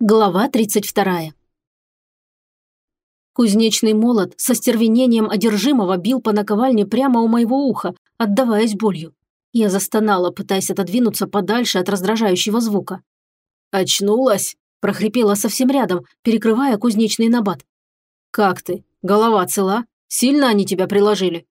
Глава 32. Кузнечный молот со стервенением одержимого бил по наковальне прямо у моего уха, отдаваясь болью. Я застонала, пытаясь отодвинуться подальше от раздражающего звука. «Очнулась?» – прохрипела совсем рядом, перекрывая кузнечный набат. «Как ты? Голова цела? Сильно они тебя приложили?»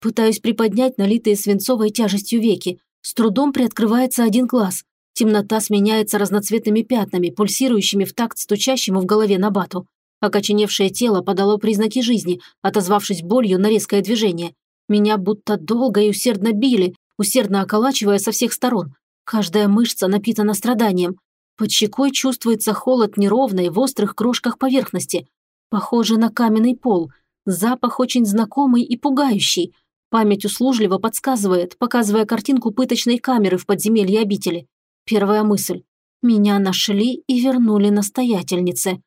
Пытаюсь приподнять налитые свинцовой тяжестью веки. С трудом приоткрывается один глаз. Темнота сменяется разноцветными пятнами, пульсирующими в такт стучащему в голове набату. Окоченевшее тело подало признаки жизни, отозвавшись болью на резкое движение. Меня будто долго и усердно били, усердно околачивая со всех сторон. Каждая мышца напитана страданием. Под щекой чувствуется холод неровной в острых крошках поверхности. Похоже на каменный пол. Запах очень знакомый и пугающий. Память услужливо подсказывает, показывая картинку пыточной камеры в подземелье обители. Первая мысль. Меня нашли и вернули настоятельнице.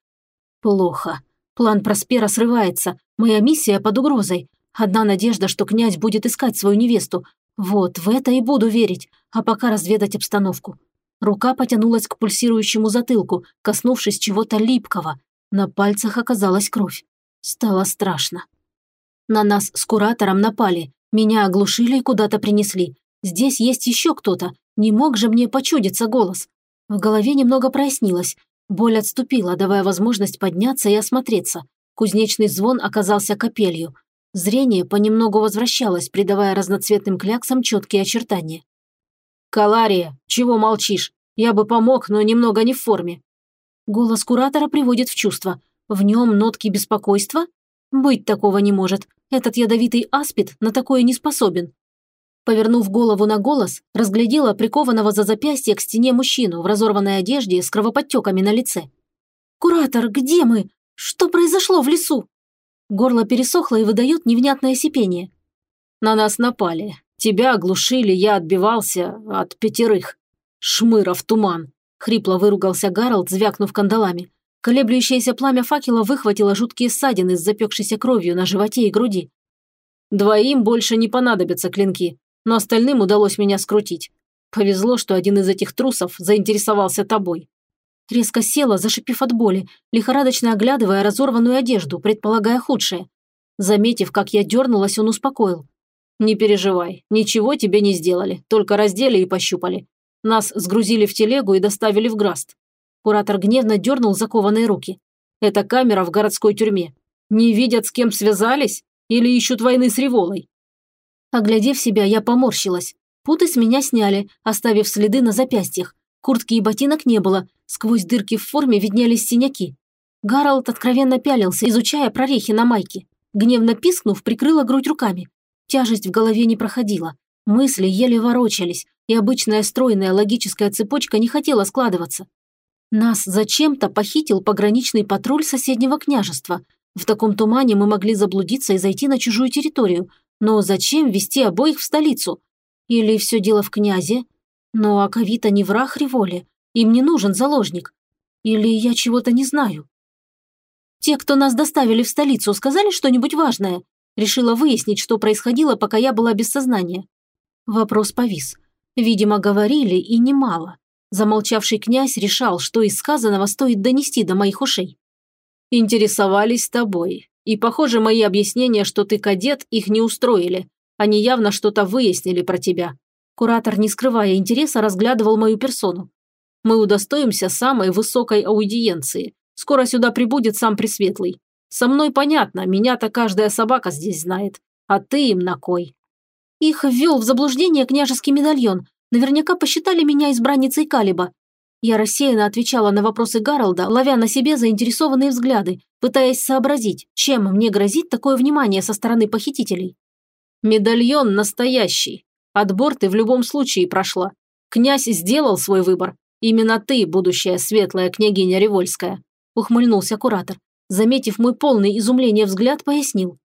Плохо. План Проспера срывается. Моя миссия под угрозой. Одна надежда, что князь будет искать свою невесту. Вот, в это и буду верить, а пока разведать обстановку. Рука потянулась к пульсирующему затылку, коснувшись чего-то липкого. На пальцах оказалась кровь. Стало страшно. На нас с куратором напали. Меня оглушили и куда-то принесли. Здесь есть еще кто-то, не мог же мне почудиться голос. В голове немного прояснилось. Боль отступила, давая возможность подняться и осмотреться. Кузнечный звон оказался капелью. Зрение понемногу возвращалось, придавая разноцветным кляксам четкие очертания. «Калария, чего молчишь? Я бы помог, но немного не в форме». Голос куратора приводит в чувство. В нем нотки беспокойства? Быть такого не может. Этот ядовитый аспид на такое не способен. Повернув голову на голос, разглядела прикованного за запястье к стене мужчину в разорванной одежде с кровоподтеками на лице. «Куратор, где мы? Что произошло в лесу?» Горло пересохло и выдает невнятное сипение. «На нас напали. Тебя оглушили, я отбивался от пятерых. Шмыра в туман!» Хрипло выругался Гарольд, звякнув кандалами. Колеблющееся пламя факела выхватило жуткие ссадины с запекшейся кровью на животе и груди. «Двоим больше не понадобятся клинки но остальным удалось меня скрутить. Повезло, что один из этих трусов заинтересовался тобой. Резко села, зашипев от боли, лихорадочно оглядывая разорванную одежду, предполагая худшее. Заметив, как я дернулась, он успокоил. «Не переживай, ничего тебе не сделали, только раздели и пощупали. Нас сгрузили в телегу и доставили в Граст». Куратор гневно дернул закованные руки. «Это камера в городской тюрьме. Не видят, с кем связались? Или ищут войны с Револой? Оглядев себя, я поморщилась. Путы с меня сняли, оставив следы на запястьях. Куртки и ботинок не было, сквозь дырки в форме виднелись синяки. Гарольд откровенно пялился, изучая прорехи на майке. Гневно пискнув, прикрыла грудь руками. Тяжесть в голове не проходила. Мысли еле ворочались, и обычная стройная логическая цепочка не хотела складываться. Нас зачем-то похитил пограничный патруль соседнего княжества. В таком тумане мы могли заблудиться и зайти на чужую территорию, но зачем вести обоих в столицу? Или все дело в князе? Но Аковита не враг Риволи, им не нужен заложник. Или я чего-то не знаю? Те, кто нас доставили в столицу, сказали что-нибудь важное? Решила выяснить, что происходило, пока я была без сознания. Вопрос повис. Видимо, говорили и немало. Замолчавший князь решал, что из сказанного стоит донести до моих ушей. «Интересовались тобой. И, похоже, мои объяснения, что ты кадет, их не устроили. Они явно что-то выяснили про тебя. Куратор, не скрывая интереса, разглядывал мою персону. Мы удостоимся самой высокой аудиенции. Скоро сюда прибудет сам Пресветлый. Со мной понятно, меня-то каждая собака здесь знает. А ты им на кой? Их ввел в заблуждение княжеский медальон. Наверняка посчитали меня избранницей Калиба. Я рассеянно отвечала на вопросы Гаролда, ловя на себе заинтересованные взгляды, пытаясь сообразить, чем мне грозит такое внимание со стороны похитителей. «Медальон настоящий. Отбор ты в любом случае прошла. Князь сделал свой выбор. Именно ты, будущая светлая княгиня Револьская», – ухмыльнулся куратор. Заметив мой полный изумление взгляд, пояснил.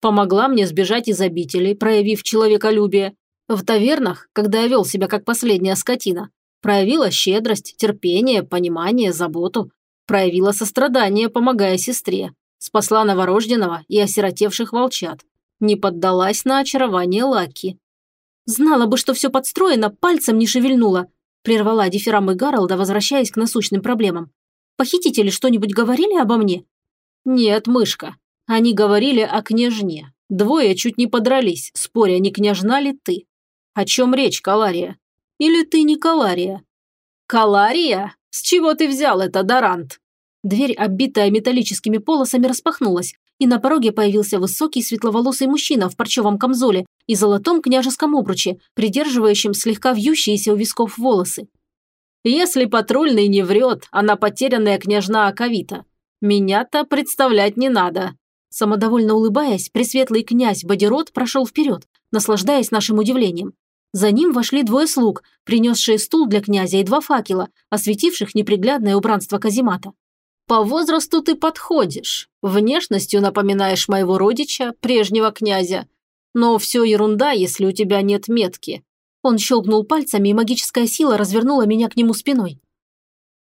«Помогла мне сбежать из обители, проявив человеколюбие. В тавернах, когда я вел себя как последняя скотина, Проявила щедрость, терпение, понимание, заботу. Проявила сострадание, помогая сестре. Спасла новорожденного и осиротевших волчат. Не поддалась на очарование Лаки. Знала бы, что все подстроено, пальцем не шевельнула. Прервала дифирамбы Гаролда, возвращаясь к насущным проблемам. Похитители что-нибудь говорили обо мне?» «Нет, мышка. Они говорили о княжне. Двое чуть не подрались, споря, не княжна ли ты. О чем речь, Калария? Или ты не Калария?» «Калария? С чего ты взял это, Дорант?» Дверь, оббитая металлическими полосами, распахнулась, и на пороге появился высокий светловолосый мужчина в парчевом камзоле и золотом княжеском обруче, придерживающем слегка вьющиеся у висков волосы. «Если патрульный не врет, она потерянная княжна Аковита. Меня-то представлять не надо». Самодовольно улыбаясь, пресветлый князь Бодирот прошел вперед, наслаждаясь нашим удивлением. За ним вошли двое слуг, принесшие стул для князя и два факела, осветивших неприглядное убранство каземата. По возрасту ты подходишь. Внешностью напоминаешь моего родича, прежнего князя. Но все ерунда, если у тебя нет метки. Он щелкнул пальцами, и магическая сила развернула меня к нему спиной.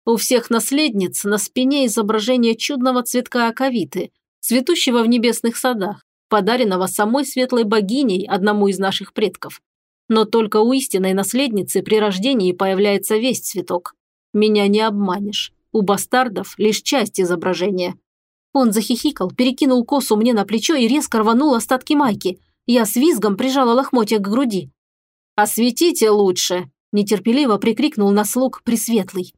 У всех наследниц на спине изображение чудного цветка аковиты, цветущего в небесных садах, подаренного самой светлой богиней одному из наших предков. Но только у истинной наследницы при рождении появляется весь цветок. Меня не обманешь. У бастардов лишь часть изображения. Он захихикал, перекинул косу мне на плечо и резко рванул остатки майки. Я с визгом прижала лохмотья к груди. «Осветите лучше!» – нетерпеливо прикрикнул на слуг Пресветлый.